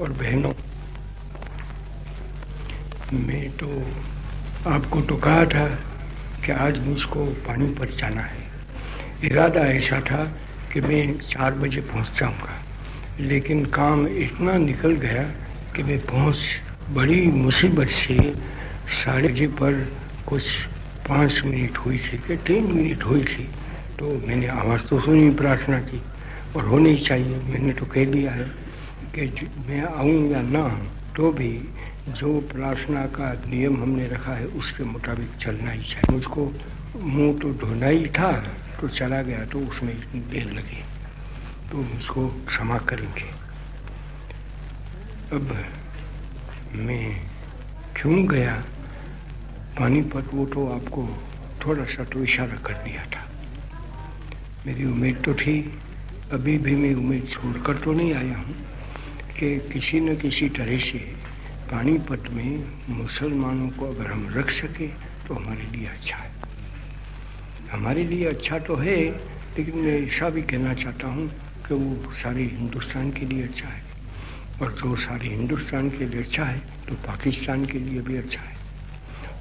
और बहनों, मैं तो आपको तो कहा था कि आज मुझको पानी पर जाना है। इरादा ऐसा था कि मैं चार बजे पहुँच जाऊँगा, लेकिन काम इतना निकल गया कि मैं पहुँच बड़ी मुसीबत से साढ़े बजे पर कुछ पाँच मिनट हुई थी कि तीन मिनट हुई थी तो मैंने आवाज़ तो सुनी, प्रार्थना की, और होनी चाहिए, मैंने तो कह दिया है। कि मैं आऊँ या ना तो भी जो प्रार्थना का नियम हमने रखा है, उसके मुताबिक चलना ही चाहिए। मुझको मुँह तो धोना ही था तो चला गया तो उसमें इतनी देर लगी। तो मुझको क्षमा करेंगे। अब मैं क्यों गया? पानीपत वो तो आपको थोड़ा सा तो इशारा कर दिया था। मेरी उम्मीद तो थी, अभी भी मैं उम्मीद छोड़कर तो नहीं आया हूँ। कि किसी न किसी तरह से पानीपत में मुसलमानों को अगर हम रख सके तो हमारे लिए अच्छा है। हमारे लिए अच्छा तो है, लेकिन मैं ऐसा भी कहना चाहता हूँ कि वो सारे हिंदुस्तान के लिए अच्छा है। और जो सारे हिंदुस्तान के लिए अच्छा है तो पाकिस्तान के लिए भी अच्छा है।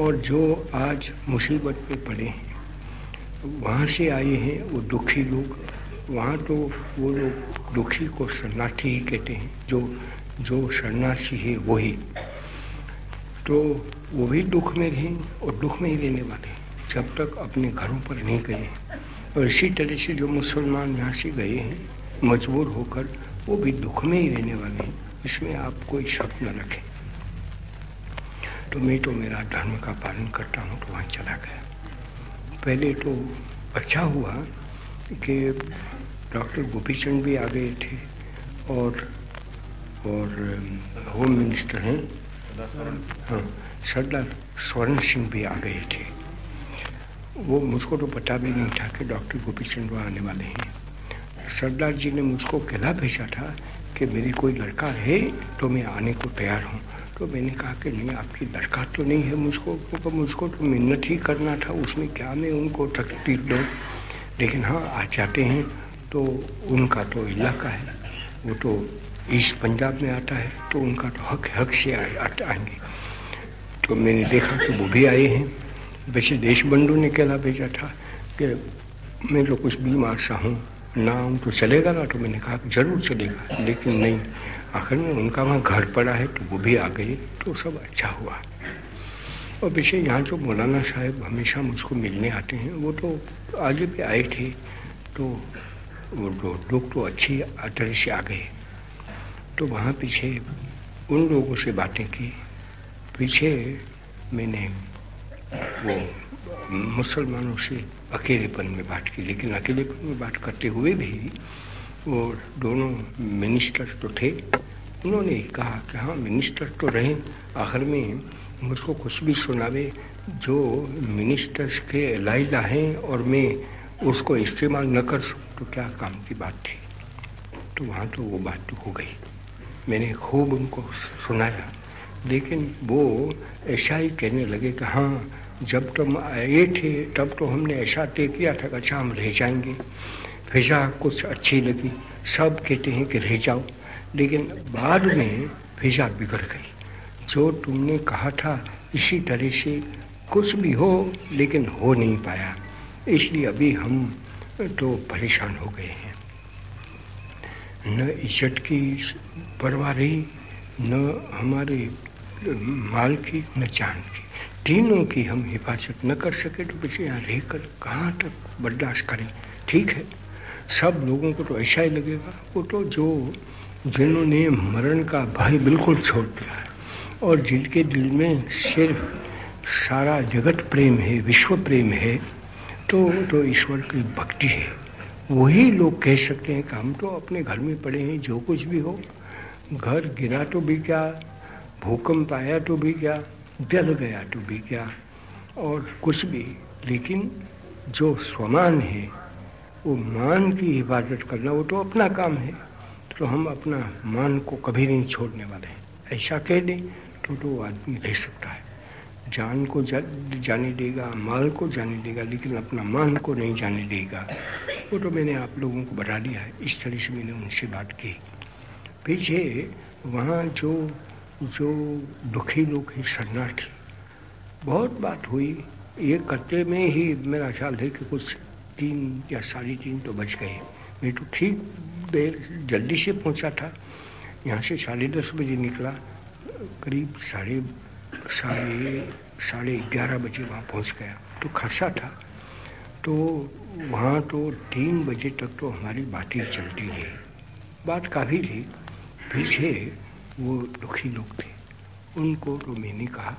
और जो आज मुसीबत पे पड़े हैं, वहाँ से आए हैं वो दुखी लोग। वहाँ तो वो लोग दुखी को शरणार्थी ही कहते हैं। जो जो शरणार्थी है वही। तो वो भी दुख में रहें और दुख में ही रहने वाले जब तक अपने घरों पर नहीं गए। और इसी तरह से जो मुसलमान यहाँ से गए हैं, मजबूर होकर वो भी दुख में ही रहने वाले हैं। इसमें आप कोई शक न रखें। तो मैं तो मेरा धर्म का पालन करता हूँ तो वहाँ चला गया। पहले तो अच्छा हुआ कि डॉक्टर गोपीचंद भी आ गए थे और और होम मिनिस्टर हैं। हाँ सरदार स्वर्ण सिंह भी आ गए थे। वो मुझको तो पता भी नहीं था कि डॉक्टर गोपीचंद वहाँ आने वाले हैं। सरदार जी ने मुझको कहला भेजा था कि मेरी कोई लड़का है तो मैं आने को तैयार हूँ। तो मैंने कहा कि नहीं, आपकी लड़का तो नहीं है मुझको, क्योंकि मुझको तो मिन्नत ही करना था, उसमें क्या मैं उनको तकलीफ़ दूँ? लेकिन हाँ आ जाते हैं तो उनका तो इलाका है। वो तो ईस्ट पंजाब में आता है तो उनका तो हक हक से आए आएँगे। तो मैंने देखा कि वो भी आए हैं। वैसे देश बंधु ने कहला भेजा था कि मैं तो कुछ बीमार सा हूँ, ना आऊँ तो चलेगा ना तो मैंने कहा कि ज़रूर चलेगा, लेकिन नहीं। आखिर में उनका वहाँ घर पड़ा है तो वो भी आ गए तो सब अच्छा हुआ। और वैसे यहाँ जो मौलाना साहब हमेशा मुझको मिलने आते हैं, वो तो आगे भी आए थे तो वो तो लोग तो अच्छी तरह से आ गए। तो वहाँ पीछे उन लोगों से बातें की। पीछे मैंने वो मुसलमानों से अकेलेपन में बात की, लेकिन अकेलेपन में बात करते हुए भी वो दोनों मिनिस्टर तो थे। उन्होंने कहा कि हाँ मिनिस्टर तो रहे, आखिर में मुझको कुछ भी सुनावे, जो मिनिस्टर्स के लाइला हैं और मैं उसको इस्तेमाल न कर सकूँ तो क्या काम की बात थी? तो वहाँ तो वो बात हो गई। मैंने खूब उनको सुनाया, लेकिन वो ऐसा ही कहने लगे कि हाँ जब तुम आए थे, तब तो हमने ऐसा तय किया था कि अच्छा हम रह जाएँगे। फिजा कुछ अच्छी लगी, सब कहते हैं कि रह जाओ, लेकिन बाद में फिजा बिगड़ गई। जो तुमने कहा था, इसी तरह से कुछ भी हो, लेकिन हो नहीं पाया। इसलिए अभी हम तो परेशान हो गए हैं। न इज़्ज़त की परवाह रही, न हमारे माल की, न जान की। तीनों की हम हिफाजत न कर सके तो बच्चे यहाँ रहकर कहाँ तक बर्दाश्त करें? ठीक है, सब लोगों को तो ऐसा ही लगेगा। वो तो जो, जिन्होंने मरण का भय बिल्कुल छोड़ दिया है। और जिनके दिल में सिर्फ़ सारा जगत प्रेम है, विश्व प्रेम है तो तो ईश्वर की भक्ति है। वही लोग कह सकते हैं कि हम तो अपने घर में पड़े हैं, जो कुछ भी हो। घर गिरा तो भी क्या, भूकंप आया तो भी क्या, जल गया तो भी क्या, और कुछ भी। लेकिन जो स्वमान है, वो मान की हिफाजत करना, वो तो अपना काम है। तो हम अपना मान को कभी नहीं छोड़ने वाले हैं। ऐसा कह दें तो तो आदमी रह सकता है। जान को जा, जाने देगा माल को जाने देगा लेकिन अपना मान को नहीं जाने देगा। वो तो मैंने आप लोगों को बता दिया है। इस तरह से मैंने उनसे बात की। पीछे वहाँ जो जो दुखी लोग हैं शरणार्थी बहुत बात हुई। ये करते में ही मेरा ख्याल है कि कुछ तीन या साढ़े तीन तो बज गए। मैं तो ठीक देर जल्दी से पहुँचा था। यहाँ से साढ़े दस बजे निकला। करीब साढ़े साढ़े साढ़े ग्यारह बजे वहाँ पहुँच गया। तो खासा था। तो वहाँ तो तीन बजे तक तो हमारी बातें चलती रही। बात काफ़ी थी। पीछे वो दुखी लोग थे। उनको तो मैंने कहा।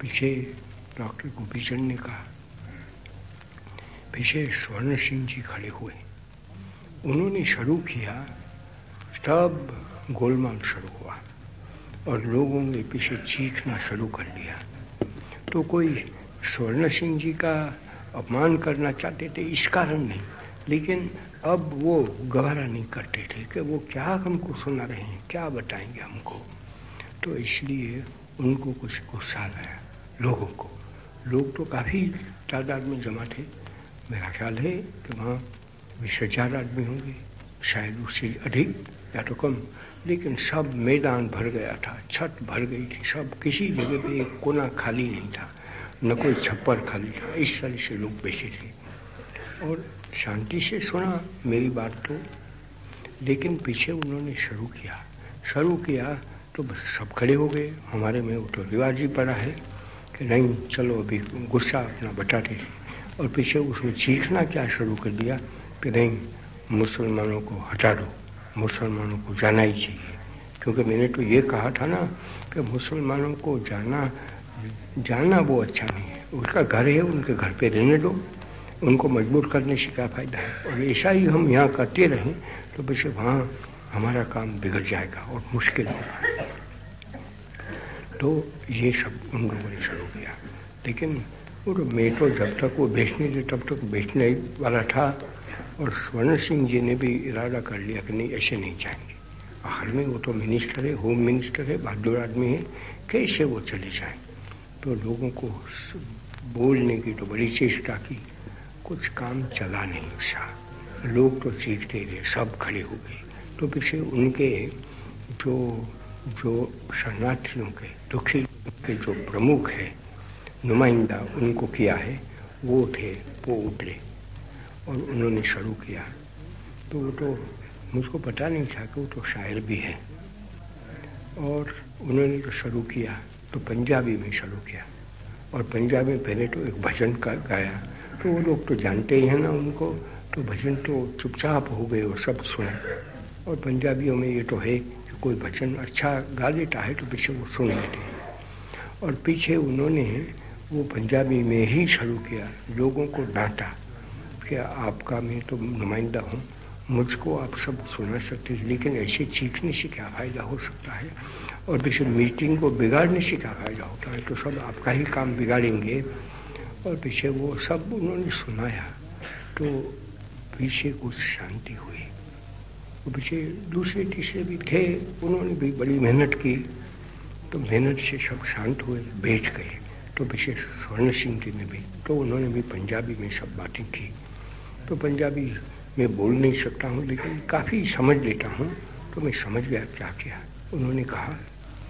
पीछे डॉक्टर गोपीचंद ने कहा। पीछे स्वर्ण सिंह जी खड़े हुए। उन्होंने शुरू किया। तब गोलमाल शुरू हुआ। और लोगों ने पीछे चीखना शुरू कर दिया। तो कोई स्वर्ण सिंह जी का अपमान करना चाहते थे, इस कारण नहीं। लेकिन अब वो गवारा नहीं करते थे कि वो क्या हमको सुना रहे हैं, क्या बताएँगे हमको। तो इसलिए उनको कुछ गुस्सा आया लोगों को। लोग तो काफ़ी तादाद में जमा थे। मेरा ख्याल है कि वहाँ बीस हज़ार आदमी होंगे, शायद उससे अधिक या तो कम। लेकिन सब मैदान भर गया था, छत भर गई थी, सब किसी जगह पे एक कोना खाली नहीं था, न कोई छप्पर खाली था, इस तरह से लोग बैठे थे। और शांति से सुना मेरी बात तो लेकिन पीछे उन्होंने शुरू किया। शुरू किया तो बस सब खड़े हो गए। हमारे में वो तो रिवाज ही पड़ा है कि नहीं, चलो अभी गुस्सा अपना बटाते थे और पीछे उसने चीखना क्या शुरू कर दिया कि नहीं, मुसलमानों को हटा दो। मुसलमानों को जाना ही चाहिए। क्योंकि मैंने तो ये कहा था ना कि मुसलमानों को जाना जाना वो अच्छा नहीं है। उसका घर है, उनके घर पे रहने दो। उनको मजबूर करने से क्या फ़ायदा है? और ऐसा ही हम यहाँ करते रहें तो बस वहाँ हमारा काम बिगड़ जाएगा और मुश्किल होगा। तो ये सब उन लोगों ने शुरू किया। लेकिन वो मैं तो जब तक वो बेचने थे, तब तक बेचने वाला था। और स्वर्ण सिंह जी ने भी इरादा कर लिया कि नहीं, ऐसे नहीं जाएँगे। आखिर में वो तो मिनिस्टर है होम मिनिस्टर है, बहादुर आदमी है, कैसे वो चले जाए? तो लोगों को बोलने की तो बड़ी चेष्टा की, कुछ काम चला नहीं उसका लोग तो सीखते रहे, सब खड़े हो गए। तो पीछे उनके जो जो शरणार्थियों के, दुखी के जो प्रमुख है, नुमाइंदा उनको किया है, वो थे, वो उतरे। और उन्होंने शुरू किया। तो वो तो मुझको पता नहीं था कि वो तो शायर भी है। और उन्होंने तो शुरू किया तो पंजाबी में शुरू किया। और पंजाबी में पहले तो एक भजन का गाया। तो वो लोग तो जानते ही हैं ना उनको तो भजन तो चुपचाप हो गए और सब सुने। और पंजाबियों में ये तो है कि कोई भजन अच्छा गा देता है तो पीछे वो सुन लेते हैं। और पीछे उन्होंने वो पंजाबी में ही शुरू किया, लोगों को डांटा। कि आपका मैं तो नुमाइंदा हूँ, मुझको आप सब सुना सकते हैं, लेकिन ऐसे चीखने से क्या फ़ायदा हो सकता है? और पीछे मीटिंग को बिगाड़ने से क्या फ़ायदा होता है? तो सब आपका ही काम बिगाड़ेंगे। और पीछे वो सब उन्होंने सुनाया तो पीछे कुछ शांति हुई। वो पीछे दूसरे तीसरे भी थे, उन्होंने भी बड़ी मेहनत की। तो मेहनत से सब शांत हुए, बैठ गए। तो पीछे स्वर्ण सिंह जी ने भी तो उन्होंने भी पंजाबी में सब बातें की। तो पंजाबी मैं बोल नहीं सकता हूँ, लेकिन काफ़ी समझ लेता हूँ। तो मैं समझ गया क्या क्या उन्होंने कहा,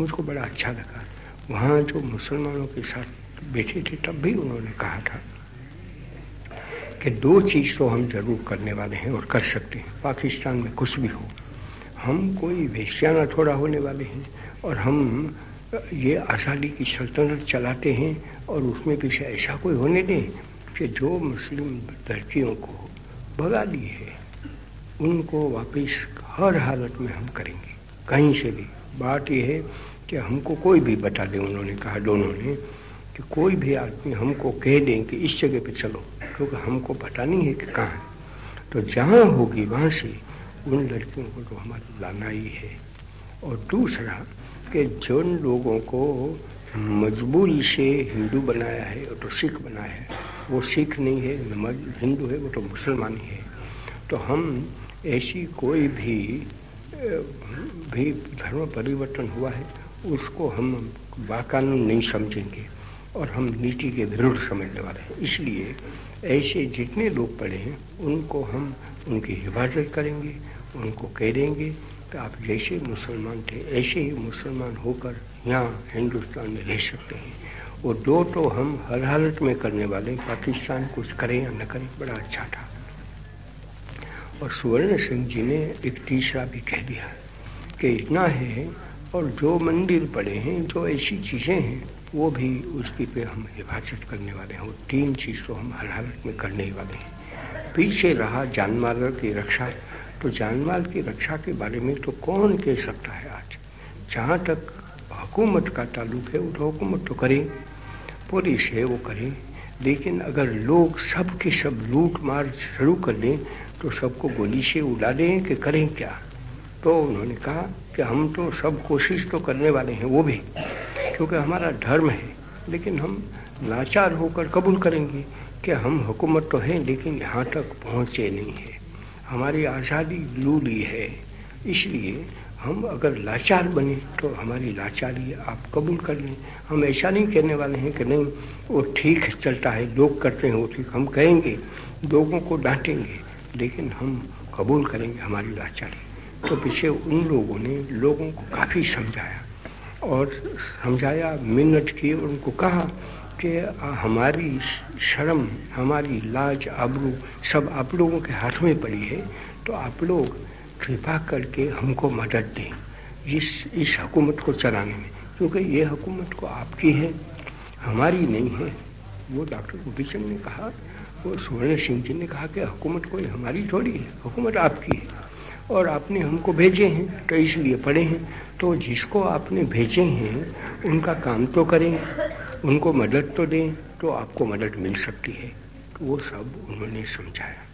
मुझको बड़ा अच्छा लगा। वहाँ जो मुसलमानों के साथ बैठे थे, तब भी उन्होंने कहा था कि दो चीज़ तो हम ज़रूर करने वाले हैं और कर सकते हैं। पाकिस्तान में कुछ भी हो, हम कोई वेश्याना थोड़ा होने वाले हैं और हम ये आज़ादी की सल्तनत चलाते हैं और उसमें पीछे ऐसा कोई होने दें कि जो मुस्लिम लड़कियों को भगा दिए है, उनको वापस हर हालत में हम करेंगे। कहीं से भी बात यह है कि हमको कोई भी बता दे, उन्होंने कहा दोनों ने, कि कोई भी आदमी हमको कह दें कि इस जगह पे चलो, क्योंकि हमको पता नहीं है कि कहाँ है। तो जहाँ होगी, वहाँ से उन लड़कियों को तो हमारा लाना ही है। और दूसरा कि जिन लोगों को मजबूरी से हिंदू बनाया है और तो सिख बनाया है वो सिख नहीं है हिंदू है, वो तो मुसलमान ही है। तो हम ऐसी कोई भी भी धर्म परिवर्तन हुआ है, उसको हम बाकानून नहीं समझेंगे और हम नीति के विरुद्ध समझने वाले हैं। इसलिए ऐसे जितने लोग पढ़े हैं, उनको हम उनकी हिफाजत करेंगे, उनको कह देंगे तो आप जैसे मुसलमान थे, ऐसे ही मुसलमान होकर यहाँ हिंदुस्तान में रह सकते हैं। वो दो तो हम हर हालत में करने वाले पाकिस्तान कुछ करें या न करें, बड़ा अच्छा था। और सुवर्ण सिंह जी ने एक तीसरा भी कह दिया कि इतना है और जो मंदिर पड़े हैं, जो ऐसी चीज़ें हैं, वो भी उसकी पे हम हिफाजत करने वाले हैं। वो तीन चीज़ तो हम हर हालत में करने ही वाले हैं। पीछे रहा जानमाल की रक्षा। तो जानमाल की रक्षा के बारे में तो कौन कह सकता है आज? जहाँ तक हुकूमत का ताल्लुक है वो तो हुकूमत तो करे। पुलिस है वो करें। लेकिन अगर लोग सब के सब लूट मार शुरू कर दें तो सबको गोली से उड़ा दें कि करें क्या? तो उन्होंने कहा कि हम तो सब कोशिश तो करने वाले हैं, वो भी। क्योंकि हमारा धर्म है, लेकिन हम लाचार होकर कबूल करेंगे कि हम हुकूमत तो हैं, लेकिन यहाँ तक पहुँचे नहीं है। हमारी आज़ादी लू ली है, इसलिए हम अगर लाचार बने तो हमारी लाचारी आप कबूल कर लें। हम ऐसा नहीं कहने वाले हैं कि नहीं, वो ठीक चलता है, लोग करते हैं, वो ठीक। हम कहेंगे, लोगों को डांटेंगे, लेकिन हम कबूल करेंगे हमारी लाचारी। तो पीछे उन लोगों ने लोगों को काफ़ी समझाया। और समझाया, मिन्नत की, और उनको कहा कि हमारी शर्म, हमारी लाज, आबरू सब आप लोगों के हाथ में पड़ी है तो आप लोग कृपा करके हमको मदद दें इस इस हुकूमत को चलाने में। क्योंकि ये हुकूमत को आपकी है, हमारी नहीं है। वो डॉक्टर गोपीचंद ने कहा, वो सुवर्ण सिंह जी ने कहा कि हुकूमत कोई हमारी थोड़ी है, हुकूमत आपकी है। और आपने हमको भेजे हैं तो इसलिए पढ़े हैं। तो जिसको आपने भेजे हैं, उनका काम तो करें, उनको मदद तो दें तो आपको मदद मिल सकती है। तो वो सब उन्होंने समझाया।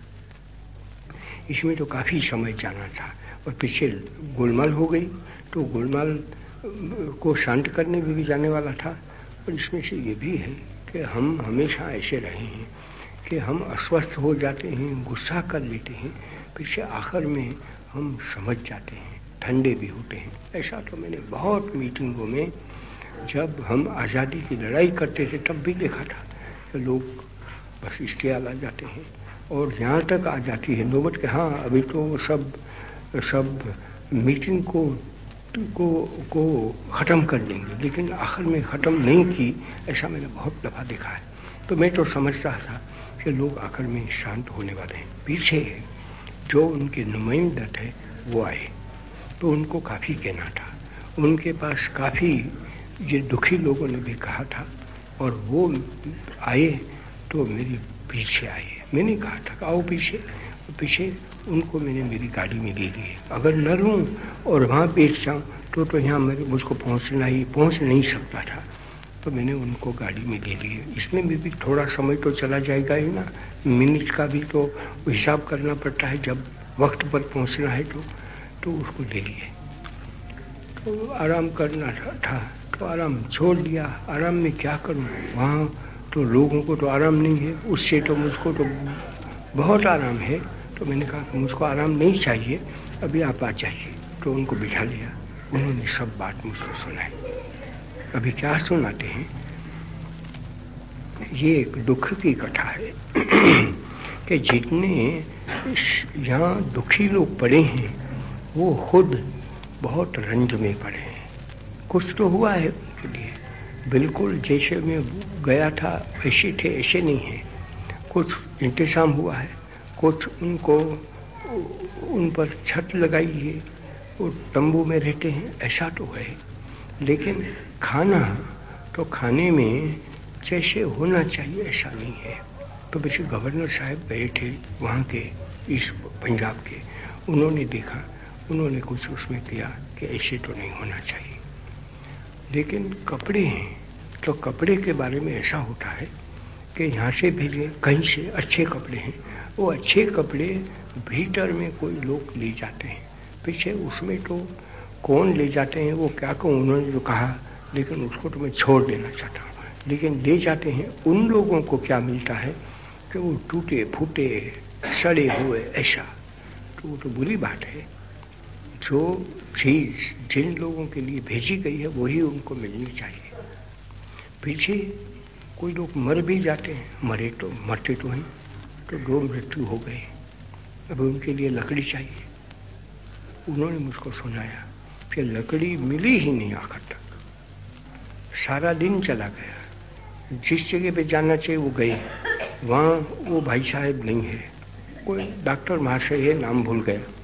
इसमें तो काफ़ी समय जाना था और पीछे गोलमाल हो गई तो गोलमाल को शांत करने भी, भी जाने वाला था। और इसमें से ये भी है कि हम हमेशा ऐसे रहे हैं कि हम अस्वस्थ हो जाते हैं गुस्सा कर लेते हैं पीछे आखिर में हम समझ जाते हैं ठंडे भी होते हैं। ऐसा तो मैंने बहुत मीटिंगों में जब हम आज़ादी की लड़ाई करते थे तब भी देखा था कि लोग बस इश्तियाल आ जाते हैं। और यहाँ तक आ जाती है। नौबत के हाँ अभी तो सब सब मीटिंग को को को ख़त्म कर देंगे। लेकिन आखिर में ख़त्म नहीं की, ऐसा मैंने बहुत दफ़ा देखा है। तो मैं तो समझ रहा था कि लोग आखिर में शांत होने वाले हैं। पीछे है जो उनके नुमाइंदा थे वो आए। तो उनको काफ़ी कहना था। उनके पास काफ़ी ये दुखी लोगों ने भी कहा था, और वो आए तो मेरे पीछे आए। मैंने कहा था आओ पीछे पीछे उनको मैंने मेरी गाड़ी में ले ली अगर न रहूँ और वहाँ बेच जाऊँ तो तो यहाँ मेरे मुझको पहुँचना ही पहुँच नहीं सकता था। तो मैंने उनको गाड़ी में ले लिए इसमें भी, भी थोड़ा समय तो चला जाएगा ही ना। मिनट का भी तो हिसाब करना पड़ता है। जब वक्त पर पहुँचना है तो तो उसको दे लिए तो आराम करना था। तो आराम छोड़ दिया। आराम में क्या करूँ? वहाँ तो लोगों को तो आराम नहीं है, उससे तो मुझको तो बहुत आराम है। तो मैंने कहा कि मुझको आराम नहीं चाहिए, अभी आप आ जाइए। तो उनको बिठा लिया। उन्होंने सब बात मुझको सुनाई। अभी क्या सुनाते हैं? ये एक दुख की कथा है कि जितने यहाँ दुखी लोग पड़े हैं, वो खुद बहुत रंज में पड़े हैं। कुछ तो हुआ है उनके लिए। बिल्कुल जैसे मैं गया था वैसे थे, ऐसे नहीं है। कुछ इंतज़ाम हुआ है, कुछ उनको, उन पर छत लगाई है, वो तंबू में रहते हैं, ऐसा तो है। लेकिन खाना तो खाने में जैसे होना चाहिए, ऐसा नहीं है। तो वैसे गवर्नर साहब गए थे वहाँ के, इस पंजाब के। उन्होंने देखा, उन्होंने कुछ उसमें किया कि ऐसे तो नहीं होना चाहिए। लेकिन कपड़े हैं तो कपड़े के बारे में ऐसा होता है कि यहाँ से भेजे कहीं से अच्छे कपड़े हैं, वो अच्छे कपड़े भीतर में कोई लोग ले जाते हैं। पीछे उसमें तो कौन ले जाते हैं, वो क्या कहूँ, उन्होंने जो कहा, लेकिन उसको तो मैं छोड़ देना चाहता हूँ। लेकिन ले जाते हैं, उन लोगों को क्या मिलता है कि वो टूटे फूटे सड़े हुए, ऐसा। तो वो तो बुरी बात है। जो चीज़ जिन लोगों के लिए भेजी गई है, वही उनको मिलनी चाहिए। पीछे कोई लोग मर भी जाते हैं। मरे तो मरते तो हैं तो दो मृत्यु हो गए। अब उनके लिए लकड़ी चाहिए। उन्होंने मुझको सुनाया कि लकड़ी मिली ही नहीं आखिर तक। सारा दिन चला गया। जिस जगह पे जाना चाहिए, वो गए। वहाँ वो भाई साहब नहीं है। कोई डॉक्टर महाशय है, नाम भूल गया।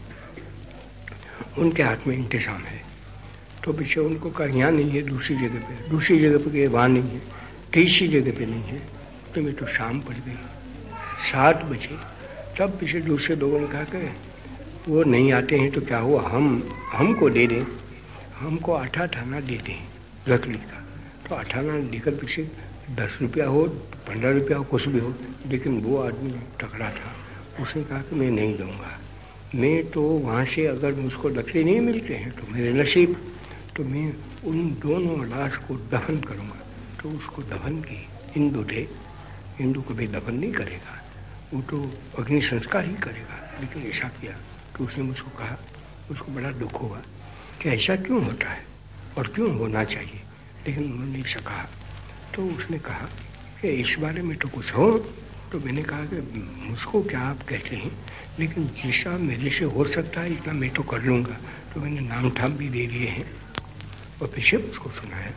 उनके हाथ में इंतज़ाम है। तो पीछे उनको कहा, यहाँ नहीं है, दूसरी जगह पे दूसरी जगह पे वहाँ नहीं है। तीसरी जगह पे नहीं है। तो मैं तो शाम पड़ गई। सात बजे। तब पीछे दूसरे लोगों ने कहा कि वो नहीं आते हैं तो क्या हुआ? हम, हमको दे दें। हमको आठा ठाना दे दें, लकड़ी का। तो अठाना देकर पीछे दस रुपया हो, पंद्रह रुपया हो, कुछ भी हो, लेकिन वो आदमी टकरा था। उसने कहा कि मैं नहीं दूँगा। मैं तो वहाँ से अगर मुझको लकड़ी नहीं मिलते हैं तो मेरे नसीब तो मैं उन दोनों लाश को दफन करूँगा। तो उसको दफन की हिंदू थे हिंदू कभी दफन नहीं करेगा। वो तो अग्नि संस्कार ही करेगा। लेकिन ऐसा किया तो उसने मुझको कहा उसको बड़ा दुख हुआ कि ऐसा क्यों होता है और क्यों होना चाहिए? लेकिन उन्होंने ऐसा कहा। तो उसने कहा कि इस बारे में तो कुछ हो तो मैंने कहा कि मुझको क्या आप कहते हैं? लेकिन जिसका मेरे से हो सकता है, इतना मैं तो कर लूँगा। तो मैंने नाम ठाम भी दे दिए हैं। और पीछे उसको सुनाया।